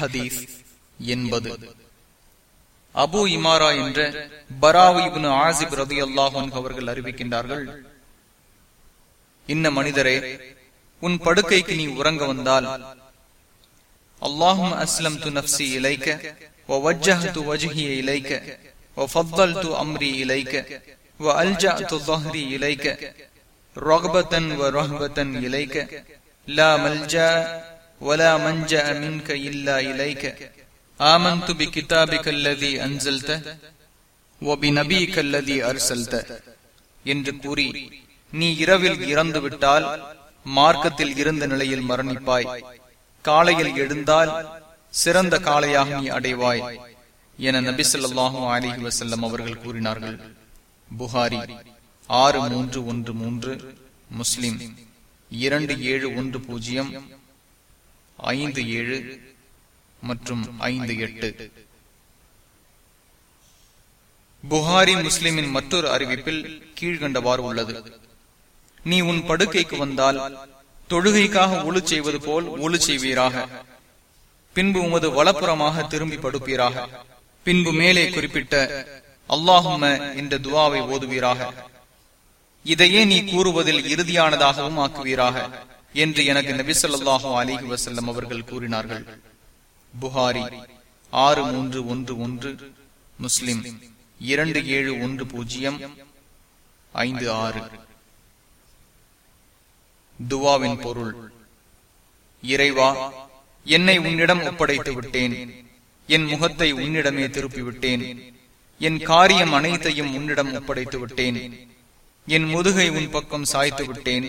ஹதீஸ் என்பது. அபு இமாரா என்ற பராவிபுன் ஆசிப் ரதி அல்லாஹன் அவர்கள் அறிவிக்கின்றார்கள் இன்ன மனிதரே உன் படுக்கைக்கு நீ உறங்க வந்தால் அல்லாஹும் அஸ்லம் து நப்சி இலைக்க ஓ வஜ்ஜஹ் து வஜ்ஹிய இலைக்க ஓ ஃபத்தல் து அம்ரி இலைக்க ஓ அல்ஜா து தஹ்ரி இலைக்க ரஹ்பத்தன் வ ரஹ்பத்தன் இலைக்க லா மல்ஜா ولا منجأ منك إلا إليك آمنت بكتابك الذي أنزلته وبنبيك الذي أرسلته என்று கூறி நீ இரவில் இறந்து விட்டால் மார்க்கத்தில் இருந்த நிலையில் மரணிப்பாய் காலையில் எழுந்தால் சிறந்த காலையாக நீ அடைவாய் என நபி சொல்லாஹு அலிஹி வசல்லம் அவர்கள் கூறினார்கள் புகாரி ஆறு மூன்று ஒன்று மூன்று முஸ்லிம் இரண்டு ஏழு ஒன்று பூஜ்ஜியம் ஐந்து ஏழு மற்றும் ஐந்து எட்டு. புகாரி முஸ்லிமின் மற்றொரு அறிவிப்பில் கீழ்கண்டவாறு உள்ளது. நீ உன் படுக்கைக்கு வந்தால் தொழுகைக்காக ஒழு செய்வது போல் ஒழு செய்வீராக. பின்பு உமது வலப்புறமாக திரும்பி படுப்பீராக. பின்பு மேலே குறிப்பிட்ட அல்லாஹும என்ற துவாவை ஓதுவீராக. இதையே நீ கூறுவதில் இறுதியானதாகவும் ஆக்குவீராக. என்று எனக்கு நபிசல்லாஹு அலிஹி வசல்லம் அவர்கள் கூறினார்கள். புகாரி ஆறு மூன்று ஒன்று ஒன்று முஸ்லிம் இரண்டு ஏழு ஒன்று பூஜ்ஜியம் ஐந்து ஆறு. துவாவின் பொருள் இறைவா என்னை உன்னிடம் ஒப்படைத்து விட்டேன். என் முகத்தை உன்னிடமே திருப்பி விட்டேன் என் காரியம் அனைத்தையும் உன்னிடம் ஒப்படைத்து விட்டேன். என் முதுகை உன் பக்கம் சாய்த்து விட்டேன்.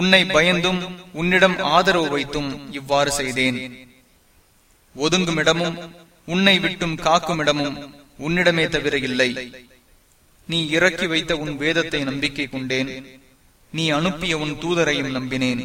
உன்னை பயந்தும் உன்னிடம் ஆதரவு வைத்தும் இவ்வாறு செய்தேன். ஒதுங்கும் இடமும் உன்னை விட்டும் காக்கும் இடமும் உன்னிடமே தவிர இல்லை. நீ இறக்கி வைத்த உன் வேதத்தை நம்பிக்கை கொண்டேன். நீ அனுப்பிய உன் தூதரையும் நம்பினேன்.